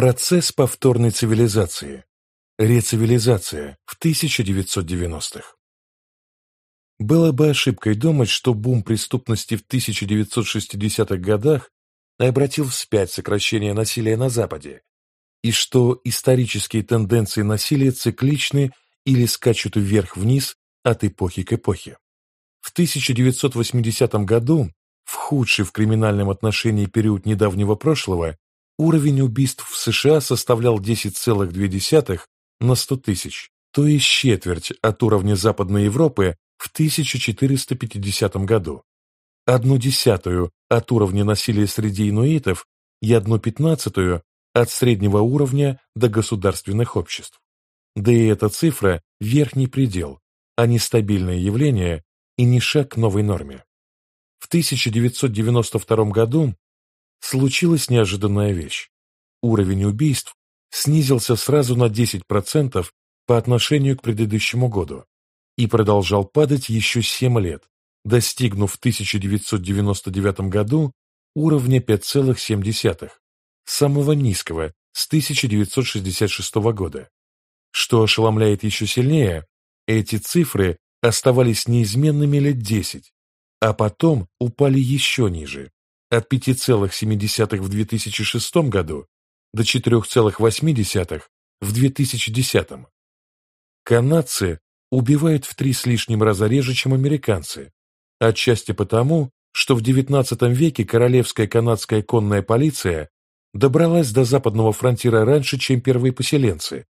Процесс повторной цивилизации. Рецивилизация в 1990-х. Было бы ошибкой думать, что бум преступности в 1960-х годах обратил вспять сокращение насилия на Западе, и что исторические тенденции насилия цикличны или скачут вверх-вниз от эпохи к эпохе. В 1980 году, в худший в криминальном отношении период недавнего прошлого, уровень убийств в США составлял 10,2 на 100 тысяч, то есть четверть от уровня Западной Европы в 1450 году, одну десятую от уровня насилия среди инуитов и одну пятнадцатую от среднего уровня до государственных обществ. Да и эта цифра – верхний предел, а не стабильное явление и не шаг к новой норме. В 1992 году случилась неожиданная вещь. Уровень убийств снизился сразу на 10% по отношению к предыдущему году и продолжал падать еще 7 лет, достигнув в 1999 году уровня 5,7, самого низкого с 1966 года. Что ошеломляет еще сильнее, эти цифры оставались неизменными лет 10, а потом упали еще ниже, от 5,7 в 2006 году до 4,8 в 2010. Канадцы убивают в три с лишним раза реже, чем американцы, отчасти потому, что в XIX веке королевская канадская конная полиция добралась до западного фронтира раньше, чем первые поселенцы,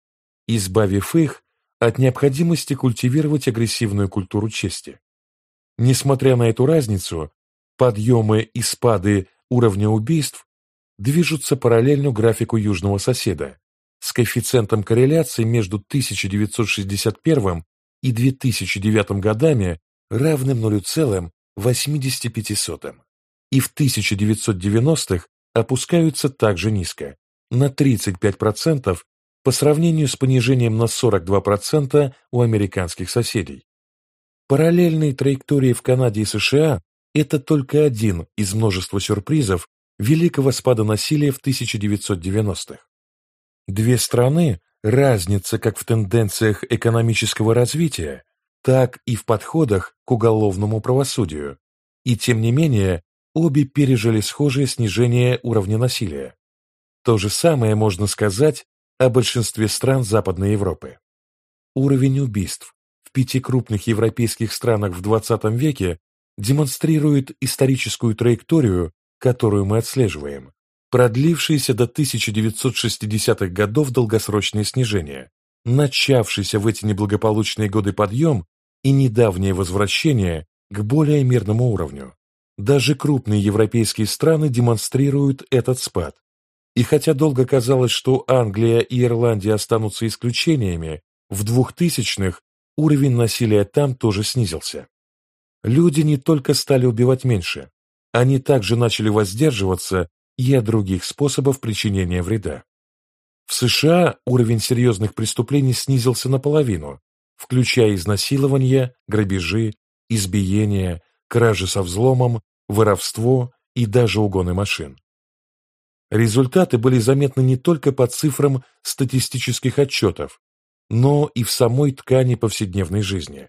избавив их от необходимости культивировать агрессивную культуру чести. Несмотря на эту разницу, подъемы и спады уровня убийств движутся параллельно графику южного соседа с коэффициентом корреляции между 1961 и 2009 годами равным 0,85 и в 1990-х опускаются также низко, на 35% по сравнению с понижением на 42% у американских соседей. Параллельные траектории в Канаде и США – это только один из множества сюрпризов великого спада насилия в 1990-х. Две страны – разница как в тенденциях экономического развития, так и в подходах к уголовному правосудию, и тем не менее обе пережили схожее снижение уровня насилия. То же самое можно сказать о большинстве стран Западной Европы. Уровень убийств в пяти крупных европейских странах в XX веке демонстрирует историческую траекторию, которую мы отслеживаем, продлившееся до 1960-х годов долгосрочное снижение, начавшийся в эти неблагополучные годы подъем и недавнее возвращение к более мирному уровню. Даже крупные европейские страны демонстрируют этот спад, и хотя долго казалось, что Англия и Ирландия останутся исключениями, в 2000-х уровень насилия там тоже снизился. Люди не только стали убивать меньше, они также начали воздерживаться и от других способов причинения вреда. В США уровень серьезных преступлений снизился наполовину, включая изнасилования, грабежи, избиения, кражи со взломом, воровство и даже угоны машин. Результаты были заметны не только по цифрам статистических отчетов, но и в самой ткани повседневной жизни.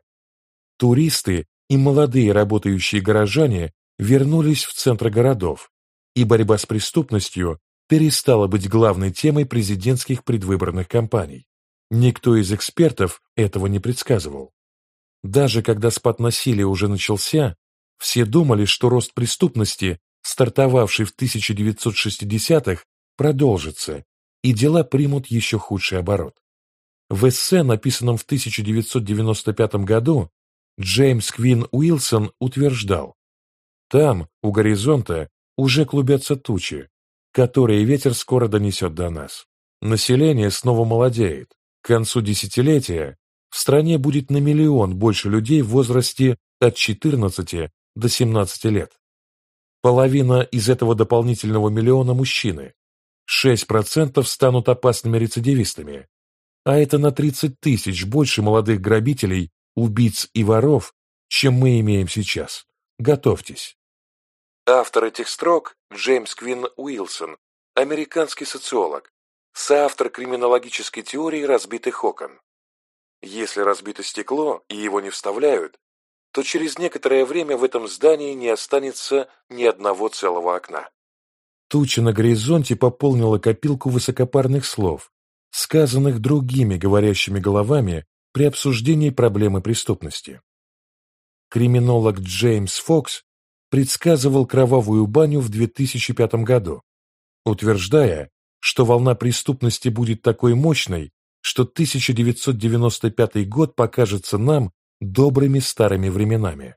Туристы и молодые работающие горожане вернулись в центры городов, и борьба с преступностью перестала быть главной темой президентских предвыборных кампаний. Никто из экспертов этого не предсказывал. Даже когда спад насилия уже начался, все думали, что рост преступности стартовавший в 1960-х, продолжится, и дела примут еще худший оборот. В эссе, написанном в 1995 году, Джеймс Квин Уилсон утверждал, «Там, у горизонта, уже клубятся тучи, которые ветер скоро донесет до нас. Население снова молодеет. К концу десятилетия в стране будет на миллион больше людей в возрасте от 14 до 17 лет. Половина из этого дополнительного миллиона – мужчины. 6% станут опасными рецидивистами. А это на 30 тысяч больше молодых грабителей, убийц и воров, чем мы имеем сейчас. Готовьтесь. Автор этих строк – Джеймс Квин Уилсон, американский социолог, соавтор криминологической теории разбитых окон. Если разбито стекло и его не вставляют, то через некоторое время в этом здании не останется ни одного целого окна. Туча на горизонте пополнила копилку высокопарных слов, сказанных другими говорящими головами при обсуждении проблемы преступности. Криминолог Джеймс Фокс предсказывал кровавую баню в 2005 году, утверждая, что волна преступности будет такой мощной, что 1995 год покажется нам добрыми старыми временами.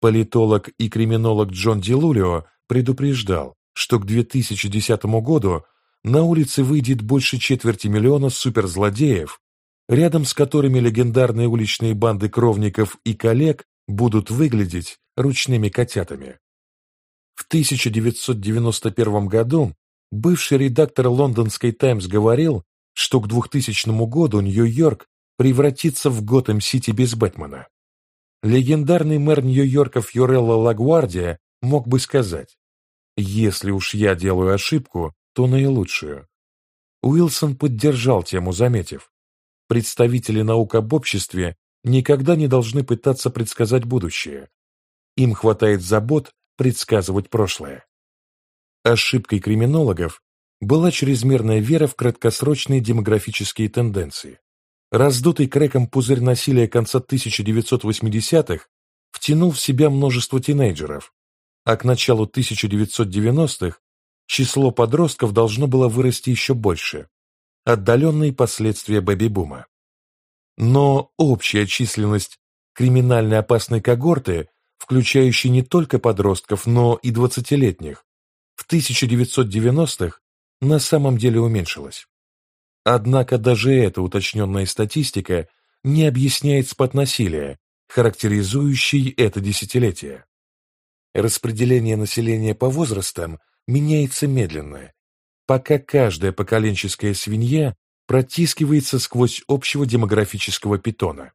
Политолог и криминолог Джон Дилулио предупреждал, что к 2010 году на улице выйдет больше четверти миллиона суперзлодеев, рядом с которыми легендарные уличные банды кровников и коллег будут выглядеть ручными котятами. В 1991 году бывший редактор лондонской «Таймс» говорил, что к 2000 году Нью-Йорк превратится в Готэм-Сити без Бэтмена. Легендарный мэр Нью-Йорка Фьорелло Лагуардия мог бы сказать, «Если уж я делаю ошибку, то наилучшую». Уилсон поддержал тему, заметив, «Представители наук об обществе никогда не должны пытаться предсказать будущее. Им хватает забот предсказывать прошлое». Ошибкой криминологов была чрезмерная вера в краткосрочные демографические тенденции. Раздутый крэком пузырь насилия конца 1980-х втянул в себя множество тинейджеров, а к началу 1990-х число подростков должно было вырасти еще больше, отдаленные последствия бэби-бума. Но общая численность криминально опасной когорты, включающей не только подростков, но и 20-летних, в 1990-х на самом деле уменьшилась. Однако даже эта уточненная статистика не объясняет спад насилия, характеризующий это десятилетие. Распределение населения по возрастам меняется медленно, пока каждая поколенческая свинья протискивается сквозь общего демографического питона.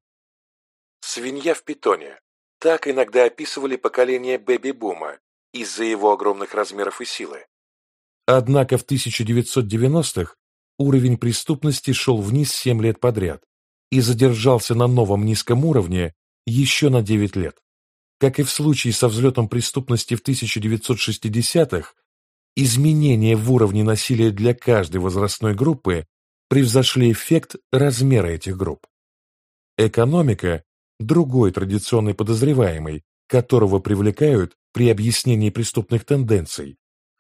Свинья в питоне. Так иногда описывали поколение бэби-бума из-за его огромных размеров и силы. Однако в 1990-х уровень преступности шел вниз 7 лет подряд и задержался на новом низком уровне еще на 9 лет. Как и в случае со взлетом преступности в 1960-х, изменения в уровне насилия для каждой возрастной группы превзошли эффект размера этих групп. Экономика – другой традиционный подозреваемый, которого привлекают при объяснении преступных тенденций,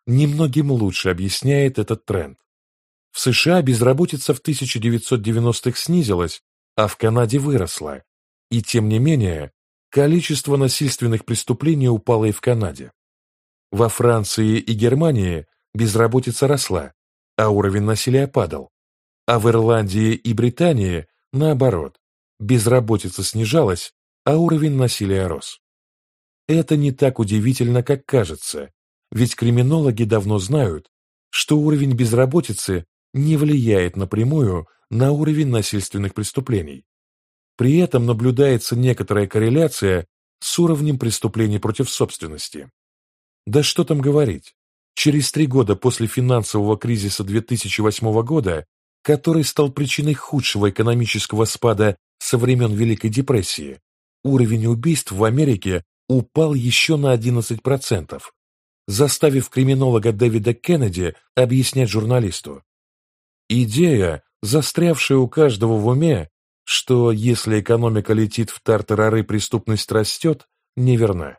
немногим лучше объясняет этот тренд. В США безработица в 1990-х снизилась, а в Канаде выросла, и тем не менее количество насильственных преступлений упало и в Канаде. Во Франции и Германии безработица росла, а уровень насилия падал, а в Ирландии и Британии, наоборот, безработица снижалась, а уровень насилия рос. Это не так удивительно, как кажется, ведь криминологи давно знают, что уровень безработицы не влияет напрямую на уровень насильственных преступлений. При этом наблюдается некоторая корреляция с уровнем преступлений против собственности. Да что там говорить, через три года после финансового кризиса 2008 года, который стал причиной худшего экономического спада со времен Великой депрессии, уровень убийств в Америке упал еще на 11%, заставив криминолога Дэвида Кеннеди объяснять журналисту. Идея, застрявшая у каждого в уме, что если экономика летит в тартарары, преступность растет, неверна.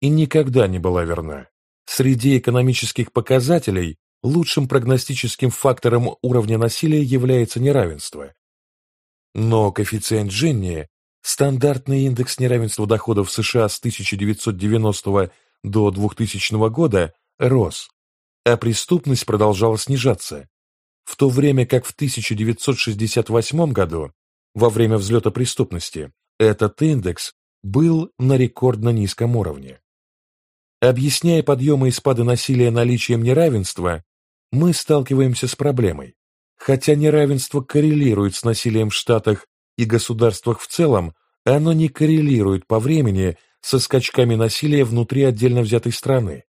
И никогда не была верна. Среди экономических показателей лучшим прогностическим фактором уровня насилия является неравенство. Но коэффициент Дженни Стандартный индекс неравенства доходов США с 1990 до 2000 года рос, а преступность продолжала снижаться, в то время как в 1968 году, во время взлета преступности, этот индекс был на рекордно низком уровне. Объясняя подъемы и спады насилия наличием неравенства, мы сталкиваемся с проблемой. Хотя неравенство коррелирует с насилием в Штатах и государствах в целом, оно не коррелирует по времени со скачками насилия внутри отдельно взятой страны.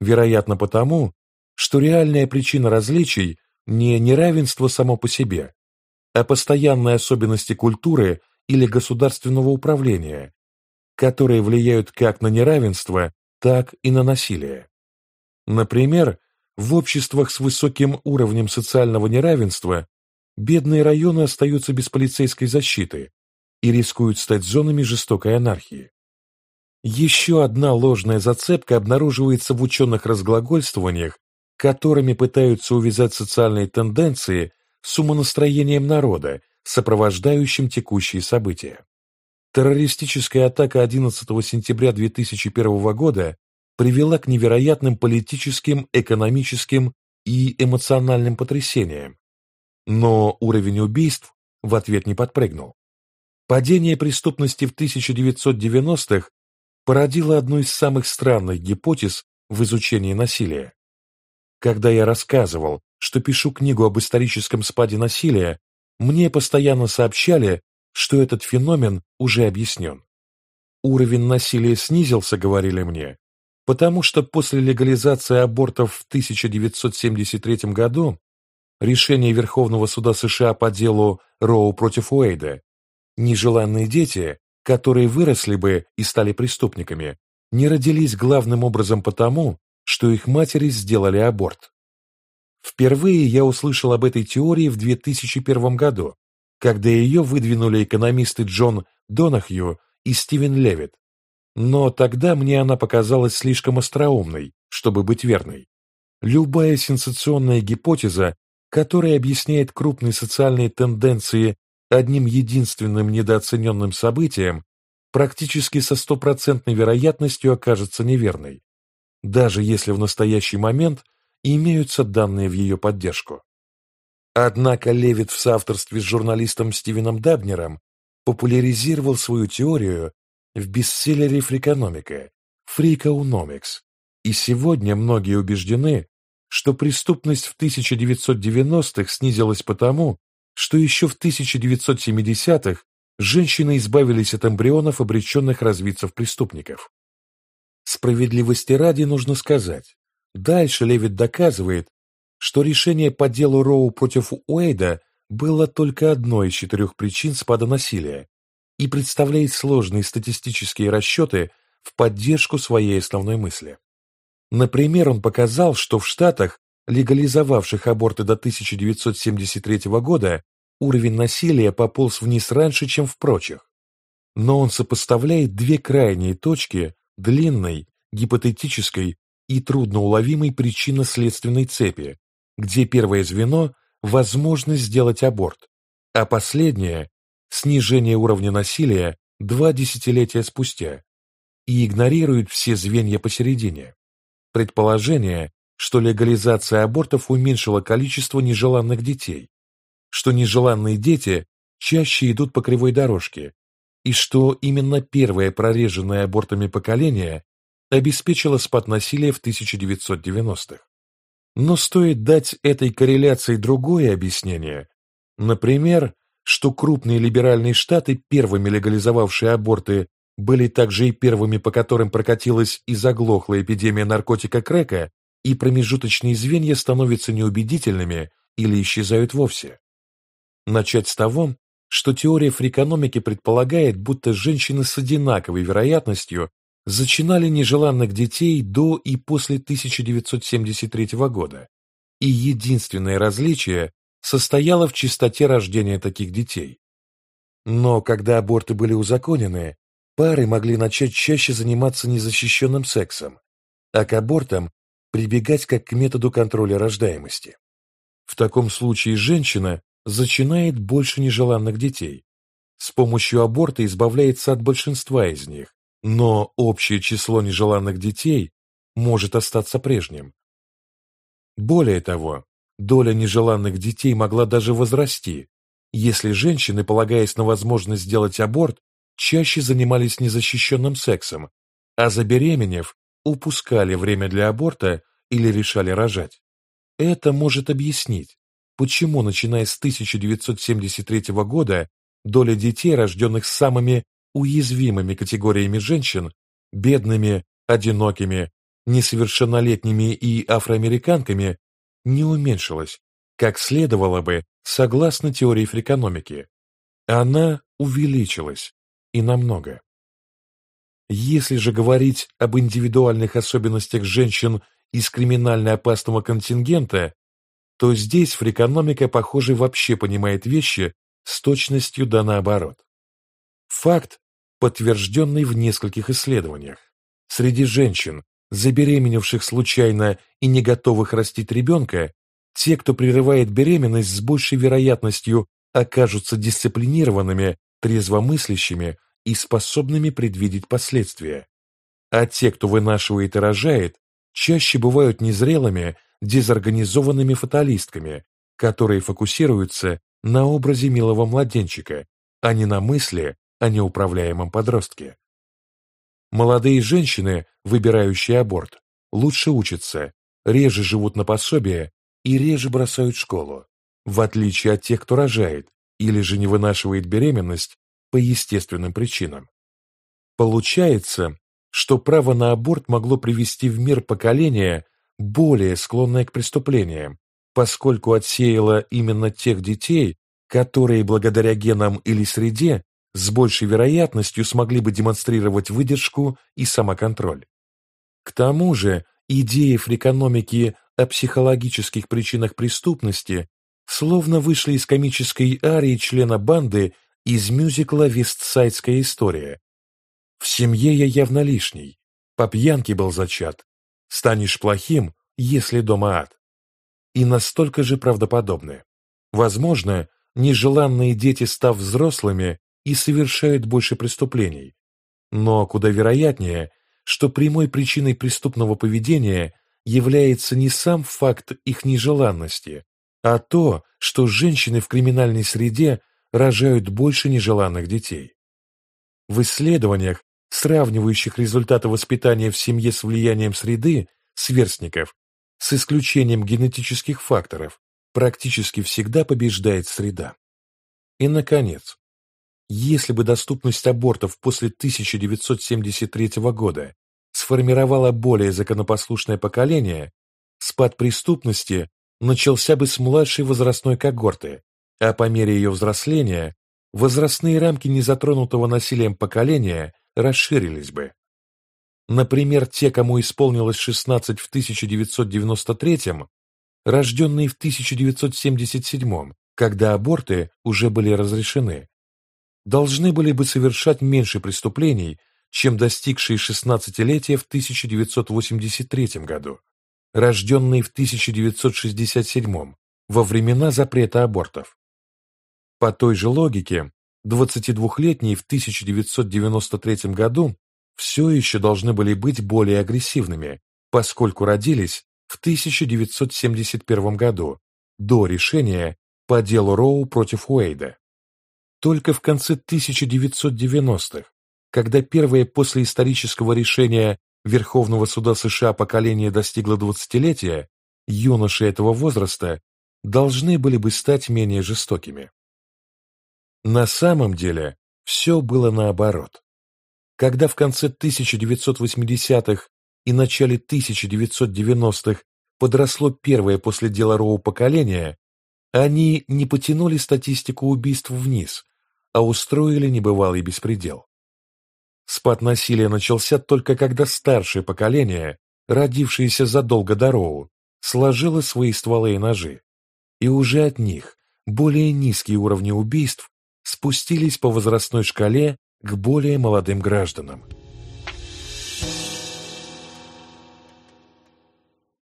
Вероятно потому, что реальная причина различий не неравенство само по себе, а постоянные особенности культуры или государственного управления, которые влияют как на неравенство, так и на насилие. Например, в обществах с высоким уровнем социального неравенства бедные районы остаются без полицейской защиты и рискуют стать зонами жестокой анархии. Еще одна ложная зацепка обнаруживается в ученых разглагольствованиях, которыми пытаются увязать социальные тенденции с умонастроением народа, сопровождающим текущие события. Террористическая атака 11 сентября 2001 года привела к невероятным политическим, экономическим и эмоциональным потрясениям, но уровень убийств в ответ не подпрыгнул. Падение преступности в 1990-х породило одну из самых странных гипотез в изучении насилия. Когда я рассказывал, что пишу книгу об историческом спаде насилия, мне постоянно сообщали, что этот феномен уже объяснен. Уровень насилия снизился, говорили мне, потому что после легализации абортов в 1973 году решение Верховного суда США по делу Роу против Уэйда нежеланные дети, которые выросли бы и стали преступниками, не родились главным образом потому, что их матери сделали аборт. Впервые я услышал об этой теории в 2001 году, когда ее выдвинули экономисты Джон Донахью и Стивен Левит, но тогда мне она показалась слишком остроумной, чтобы быть верной. Любая сенсационная гипотеза, которая объясняет крупные социальные тенденции одним единственным недооцененным событием, практически со стопроцентной вероятностью окажется неверной, даже если в настоящий момент имеются данные в ее поддержку. Однако Левит в соавторстве с журналистом Стивеном Дабнером популяризировал свою теорию в бестселлере «Фрикономика» «Freakonomics», и сегодня многие убеждены, что преступность в 1990-х снизилась потому, что еще в 1970-х женщины избавились от эмбрионов, обреченных развиться в преступников. Справедливости ради нужно сказать, дальше Левит доказывает, что решение по делу Роу против Уэйда было только одной из четырех причин спада насилия, и представляет сложные статистические расчеты в поддержку своей основной мысли. Например, он показал, что в Штатах, легализовавших аборты до 1973 года, уровень насилия пополз вниз раньше, чем в прочих. Но он сопоставляет две крайние точки длинной, гипотетической и трудноуловимой причинно-следственной цепи, где первое звено – возможность сделать аборт, а последнее снижение уровня насилия два десятилетия спустя и игнорирует все звенья посередине. Предположение, что легализация абортов уменьшила количество нежеланных детей, что нежеланные дети чаще идут по кривой дорожке, и что именно первое прореженное абортами поколение обеспечило спад насилия в 1990-х. Но стоит дать этой корреляции другое объяснение, например, что крупные либеральные штаты, первыми легализовавшие аборты, были также и первыми, по которым прокатилась и заглохла эпидемия наркотика крека, и промежуточные звенья становятся неубедительными или исчезают вовсе. Начать с того, что теория фрикономики предполагает, будто женщины с одинаковой вероятностью зачинали нежеланных детей до и после 1973 года, и единственное различие состояла в частоте рождения таких детей. Но когда аборты были узаконены, пары могли начать чаще заниматься незащищенным сексом, а к абортам прибегать как к методу контроля рождаемости. В таком случае женщина зачинает больше нежеланных детей. С помощью аборта избавляется от большинства из них, но общее число нежеланных детей может остаться прежним. Более того, доля нежеланных детей могла даже возрасти, если женщины, полагаясь на возможность сделать аборт, чаще занимались незащищенным сексом, а забеременев, упускали время для аборта или решали рожать. Это может объяснить, почему, начиная с 1973 года, доля детей, рожденных самыми уязвимыми категориями женщин, бедными, одинокими, несовершеннолетними и афроамериканками, не уменьшилась, как следовало бы согласно теории фрикономики. Она увеличилась, и намного. Если же говорить об индивидуальных особенностях женщин из криминально опасного контингента, то здесь фрикономика, похоже, вообще понимает вещи с точностью да наоборот. Факт, подтвержденный в нескольких исследованиях. Среди женщин, забеременевших случайно и не готовых растить ребенка, те, кто прерывает беременность, с большей вероятностью окажутся дисциплинированными, трезвомыслящими и способными предвидеть последствия. А те, кто вынашивает и рожает, чаще бывают незрелыми, дезорганизованными фаталистками, которые фокусируются на образе милого младенчика, а не на мысли о неуправляемом подростке. Молодые женщины, выбирающие аборт, лучше учатся, реже живут на пособие и реже бросают школу, в отличие от тех, кто рожает или же не вынашивает беременность по естественным причинам. Получается, что право на аборт могло привести в мир поколение, более склонное к преступлениям, поскольку отсеяло именно тех детей, которые благодаря генам или среде с большей вероятностью смогли бы демонстрировать выдержку и самоконтроль. К тому же, идеи фрикономики о психологических причинах преступности словно вышли из комической арии члена банды из мюзикла «Вестсайдская история». В семье я явно лишний, по пьянке был зачат. Станешь плохим, если дома ад. И настолько же правдоподобны. Возможно, нежеланные дети, став взрослыми, и совершают больше преступлений. Но куда вероятнее, что прямой причиной преступного поведения является не сам факт их нежеланности, а то, что женщины в криминальной среде рожают больше нежеланных детей. В исследованиях, сравнивающих результаты воспитания в семье с влиянием среды, сверстников, с исключением генетических факторов, практически всегда побеждает среда. И, наконец, если бы доступность абортов после 1973 года сформировала более законопослушное поколение, спад преступности начался бы с младшей возрастной когорты, а по мере ее взросления возрастные рамки незатронутого насилием поколения расширились бы. Например, те, кому исполнилось 16 в 1993 рожденные в 1977 когда аборты уже были разрешены, должны были бы совершать меньше преступлений, чем достигшие 16-летия в 1983 году рожденные в 1967 во времена запрета абортов. По той же логике, 22-летние в 1993 году все еще должны были быть более агрессивными, поскольку родились в 1971 году, до решения по делу Роу против Уэйда. Только в конце 1990-х, когда первое после исторического решения Верховного суда США поколение достигло двадцатилетия, юноши этого возраста должны были бы стать менее жестокими. На самом деле все было наоборот. Когда в конце 1980-х и начале 1990-х подросло первое после дела Роу поколение, они не потянули статистику убийств вниз, а устроили небывалый беспредел. Спад насилия начался только когда старшее поколение, родившееся задолго до Роу, сложило свои стволы и ножи, и уже от них более низкие уровни убийств спустились по возрастной шкале к более молодым гражданам.